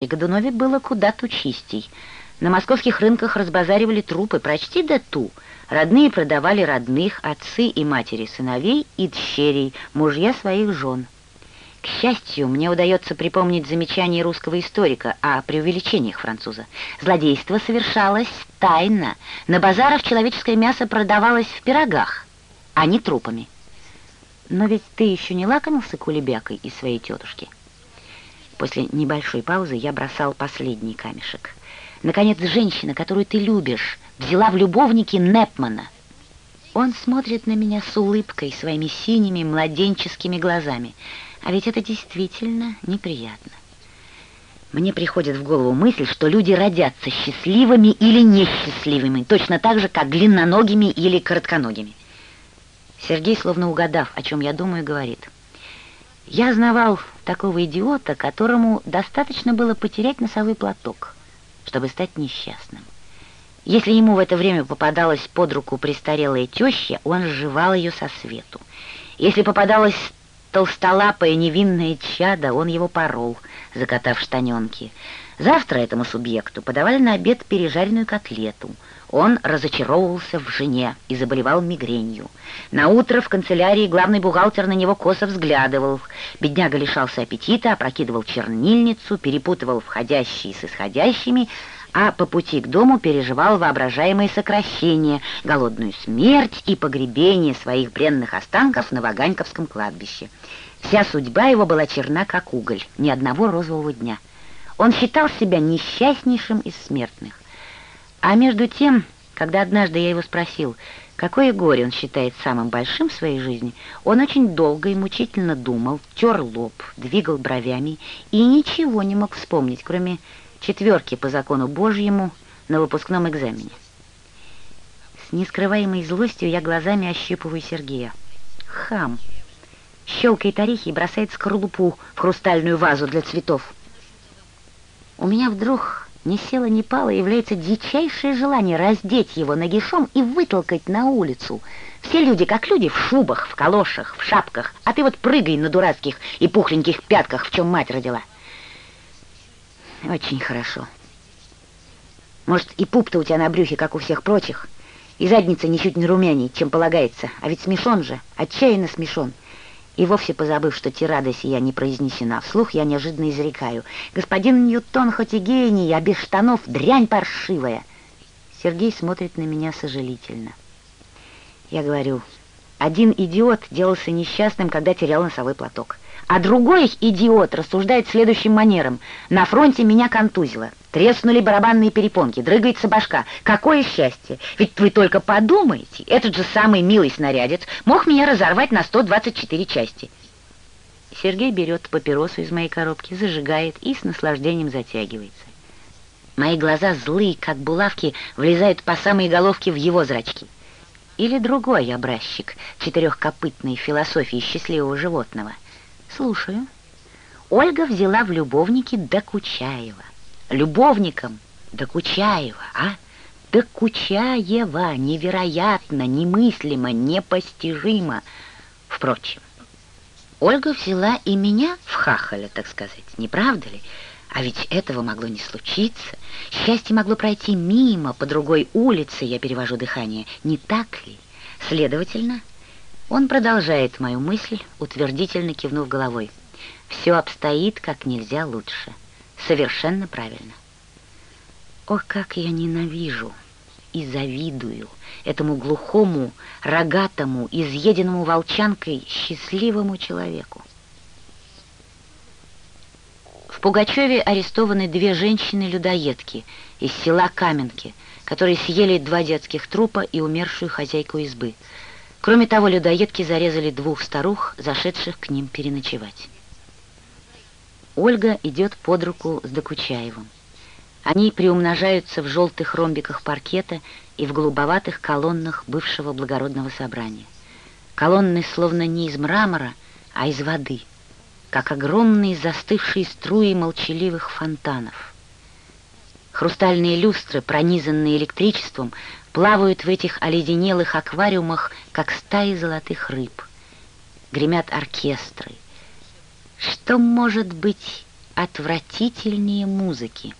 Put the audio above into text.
И Годунове было куда тучистей. На московских рынках разбазаривали трупы, прочти да ту. Родные продавали родных, отцы и матери сыновей и дщерей, мужья своих жен. К счастью, мне удается припомнить замечание русского историка о преувеличениях француза. Злодейство совершалось тайно. На базарах человеческое мясо продавалось в пирогах, а не трупами. Но ведь ты еще не лакомился кулебякой из своей тетушки? После небольшой паузы я бросал последний камешек. Наконец, женщина, которую ты любишь, взяла в любовники Непмана. Он смотрит на меня с улыбкой своими синими младенческими глазами. А ведь это действительно неприятно. Мне приходит в голову мысль, что люди родятся счастливыми или несчастливыми, точно так же, как длинноногими или коротконогими. Сергей, словно угадав, о чем я думаю, говорит — я знавал такого идиота, которому достаточно было потерять носовой платок, чтобы стать несчастным. Если ему в это время попадалась под руку престарелая теща, он сживал ее со свету. Если попадалась толстолапое невинное чадо, он его порол, закатав штаненки. Завтра этому субъекту подавали на обед пережаренную котлету — он разочаровывался в жене и заболевал мигренью. На утро в канцелярии главный бухгалтер на него косо взглядывал. Бедняга лишался аппетита, опрокидывал чернильницу, перепутывал входящие с исходящими, а по пути к дому переживал воображаемые сокращения, голодную смерть и погребение своих бренных останков на Ваганьковском кладбище. Вся судьба его была черна, как уголь, ни одного розового дня. Он считал себя несчастнейшим из смертных. А между тем, когда однажды я его спросил, какое горе он считает самым большим в своей жизни, он очень долго и мучительно думал, тер лоб, двигал бровями и ничего не мог вспомнить, кроме четверки по закону Божьему на выпускном экзамене. С нескрываемой злостью я глазами ощипываю Сергея. Хам! Щелкает орехи и бросает скорлупу в хрустальную вазу для цветов. У меня вдруг ни села, ни пала является дичайшее желание раздеть его нагишом и вытолкать на улицу. Все люди как люди в шубах, в калошах, в шапках, а ты вот прыгай на дурацких и пухленьких пятках, в чем мать родила. Очень хорошо. Может, и пуп-то у тебя на брюхе, как у всех прочих, и задница ничуть не румяней, чем полагается, а ведь смешон же, отчаянно смешон. И вовсе позабыв, что тирада сия не произнесена вслух, я неожиданно изрекаю. «Господин Ньютон хоть и гений, а без штанов дрянь паршивая!» Сергей смотрит на меня сожалительно. Я говорю, один идиот делался несчастным, когда терял носовой платок. А другой идиот рассуждает следующим манером. На фронте меня контузило. Треснули барабанные перепонки, дрыгается башка. Какое счастье! Ведь вы только подумайте, этот же самый милый снарядец мог меня разорвать на 124 части. Сергей берет папиросу из моей коробки, зажигает и с наслаждением затягивается. Мои глаза злые, как булавки, влезают по самой головке в его зрачки. Или другой образчик четырехкопытной философии счастливого животного — Слушаю. Ольга взяла в любовники Докучаева. Любовником Докучаева, а? Докучаева. Невероятно, немыслимо, непостижимо. Впрочем, Ольга взяла и меня в хахаля, так сказать, не правда ли? А ведь этого могло не случиться. Счастье могло пройти мимо, по другой улице, я перевожу дыхание. Не так ли? Следовательно, он продолжает мою мысль, утвердительно кивнув головой. Все обстоит как нельзя лучше. Совершенно правильно. Ох, как я ненавижу и завидую этому глухому, рогатому, изъеденному волчанкой счастливому человеку. В Пугачеве арестованы две женщины-людоедки из села Каменки, которые съели два детских трупа и умершую хозяйку избы – Кроме того, людоедки зарезали двух старух, зашедших к ним переночевать. Ольга идет под руку с Докучаевым. Они приумножаются в желтых ромбиках паркета и в голубоватых колоннах бывшего благородного собрания. Колонны словно не из мрамора, а из воды, как огромные застывшие струи молчаливых фонтанов. Хрустальные люстры, пронизанные электричеством, плавают в этих оледенелых аквариумах, как стаи золотых рыб. Гремят оркестры. Что может быть отвратительнее музыки.